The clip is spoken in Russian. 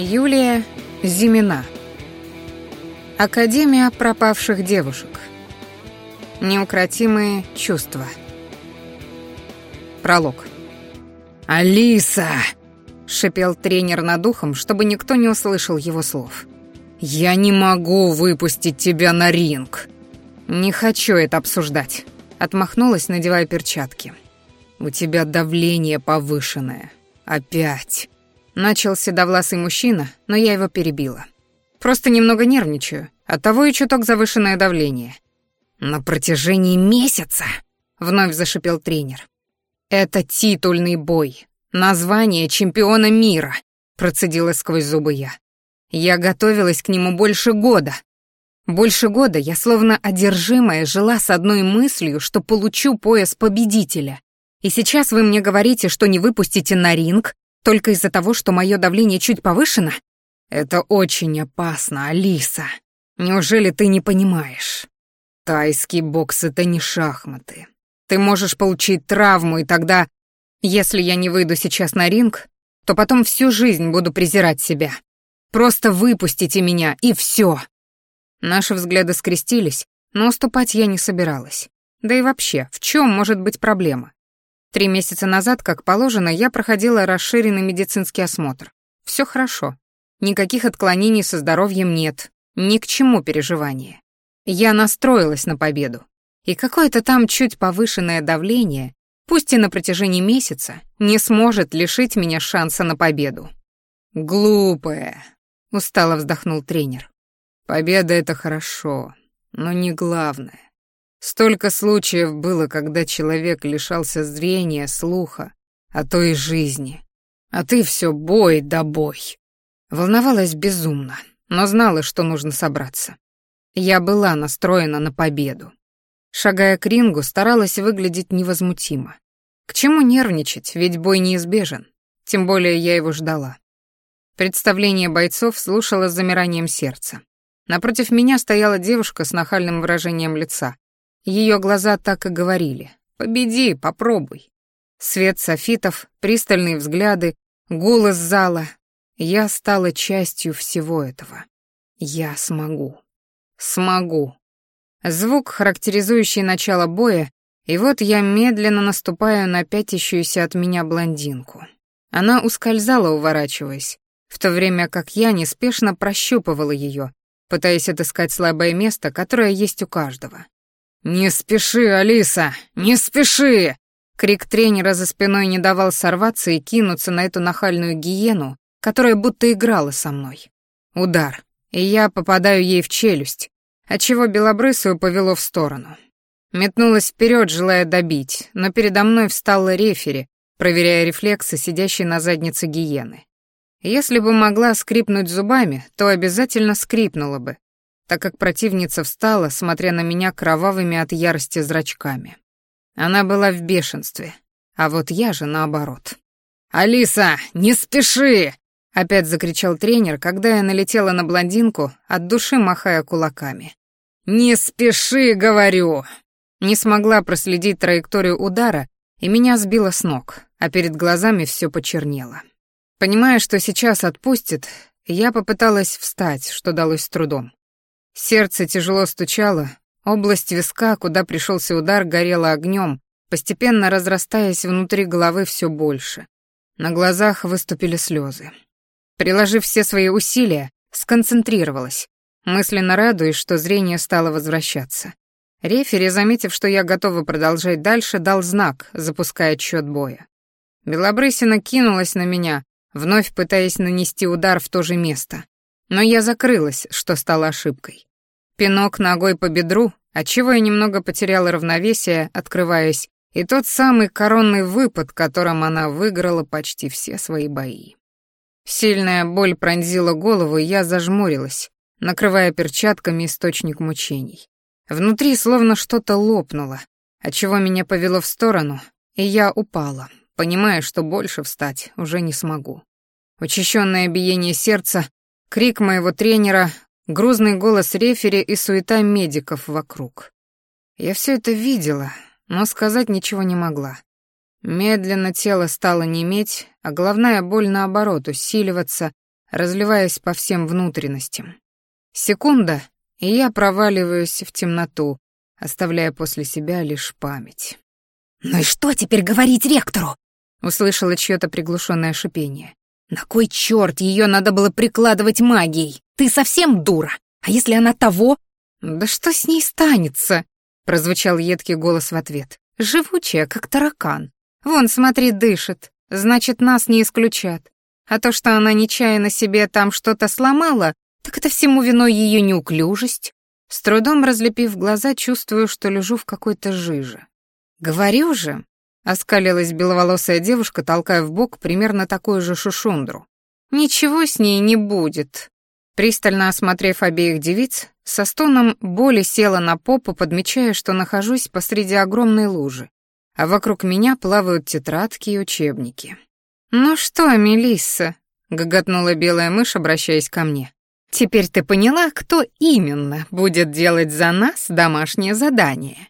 Юлия Зимина. Академия пропавших девушек. Неукротимые чувства. Пролог. «Алиса!» — шипел тренер над ухом, чтобы никто не услышал его слов. «Я не могу выпустить тебя на ринг!» «Не хочу это обсуждать», — отмахнулась, надевая перчатки. «У тебя давление повышенное. Опять!» Начал седовласый мужчина, но я его перебила. Просто немного нервничаю, а оттого и чуток завышенное давление. «На протяжении месяца!» — вновь зашипел тренер. «Это титульный бой. Название чемпиона мира!» — процедила сквозь зубы я. «Я готовилась к нему больше года. Больше года я словно одержимая жила с одной мыслью, что получу пояс победителя. И сейчас вы мне говорите, что не выпустите на ринг только из-за того, что мое давление чуть повышено? Это очень опасно, Алиса. Неужели ты не понимаешь? Тайский бокс — это не шахматы. Ты можешь получить травму, и тогда, если я не выйду сейчас на ринг, то потом всю жизнь буду презирать себя. Просто выпустите меня, и все. Наши взгляды скрестились, но уступать я не собиралась. Да и вообще, в чем может быть проблема? Три месяца назад, как положено, я проходила расширенный медицинский осмотр. Все хорошо. Никаких отклонений со здоровьем нет. Ни к чему переживания. Я настроилась на победу. И какое-то там чуть повышенное давление, пусть и на протяжении месяца, не сможет лишить меня шанса на победу. Глупое, — устало вздохнул тренер. «Победа — это хорошо, но не главное. Столько случаев было, когда человек лишался зрения, слуха, а то и жизни. А ты все бой да бой. Волновалась безумно, но знала, что нужно собраться. Я была настроена на победу. Шагая к рингу, старалась выглядеть невозмутимо. К чему нервничать, ведь бой неизбежен. Тем более я его ждала. Представление бойцов слушала с замиранием сердца. Напротив меня стояла девушка с нахальным выражением лица, ее глаза так и говорили. «Победи, попробуй». Свет софитов, пристальные взгляды, гул из зала. Я стала частью всего этого. Я смогу. Смогу. Звук, характеризующий начало боя, и вот я медленно наступаю на пятящуюся от меня блондинку. Она ускользала, уворачиваясь, в то время как я неспешно прощупывала ее, пытаясь отыскать слабое место, которое есть у каждого. «Не спеши, Алиса, не спеши!» Крик тренера за спиной не давал сорваться и кинуться на эту нахальную гиену, которая будто играла со мной. Удар, и я попадаю ей в челюсть, отчего белобрысую повело в сторону. Метнулась вперед, желая добить, но передо мной встала рефери, проверяя рефлексы сидящей на заднице гиены. Если бы могла скрипнуть зубами, то обязательно скрипнула бы, так как противница встала, смотря на меня кровавыми от ярости зрачками. Она была в бешенстве, а вот я же наоборот. «Алиса, не спеши!» — опять закричал тренер, когда я налетела на блондинку, от души махая кулаками. «Не спеши, говорю!» Не смогла проследить траекторию удара, и меня сбило с ног, а перед глазами все почернело. Понимая, что сейчас отпустит, я попыталась встать, что далось с трудом. Сердце тяжело стучало, область виска, куда пришелся удар, горела огнем, постепенно разрастаясь внутри головы все больше. На глазах выступили слезы. Приложив все свои усилия, сконцентрировалась, мысленно радуясь, что зрение стало возвращаться. Рефери, заметив, что я готова продолжать дальше, дал знак, запуская счет боя. Белобрысина кинулась на меня, вновь пытаясь нанести удар в то же место, но я закрылась, что стало ошибкой. Пинок ногой по бедру, отчего я немного потеряла равновесие, открываясь, и тот самый коронный выпад, которым она выиграла почти все свои бои. Сильная боль пронзила голову, и я зажмурилась, накрывая перчатками источник мучений. Внутри словно что-то лопнуло, отчего меня повело в сторону, и я упала, понимая, что больше встать уже не смогу. Учащенное биение сердца Крик моего тренера, грузный голос рефери и суета медиков вокруг. Я все это видела, но сказать ничего не могла. Медленно тело стало неметь, а головная боль, наоборот, усиливаться, разливаясь по всем внутренностям. Секунда, и я проваливаюсь в темноту, оставляя после себя лишь память. «Ну и что теперь говорить ректору?» — услышала чье-то приглушенное шипение. На кой черт ее надо было прикладывать магией? Ты совсем дура? А если она того? Да что с ней станется? Прозвучал едкий голос в ответ. Живучая, как таракан. Вон, смотри, дышит. Значит, нас не исключат. А то, что она нечаянно себе там что-то сломала, так это всему виной ее неуклюжесть. С трудом разлепив глаза, чувствую, что лежу в какой-то жиже. Говорю же, Оскалилась беловолосая девушка, толкая в бок примерно такую же шушундру. «Ничего с ней не будет». Пристально осмотрев обеих девиц, со стоном боли села на попу, подмечая, что нахожусь посреди огромной лужи, а вокруг меня плавают тетрадки и учебники. «Ну что, Мелисса?» — гоготнула белая мышь, обращаясь ко мне. «Теперь ты поняла, кто именно будет делать за нас домашнее задание?»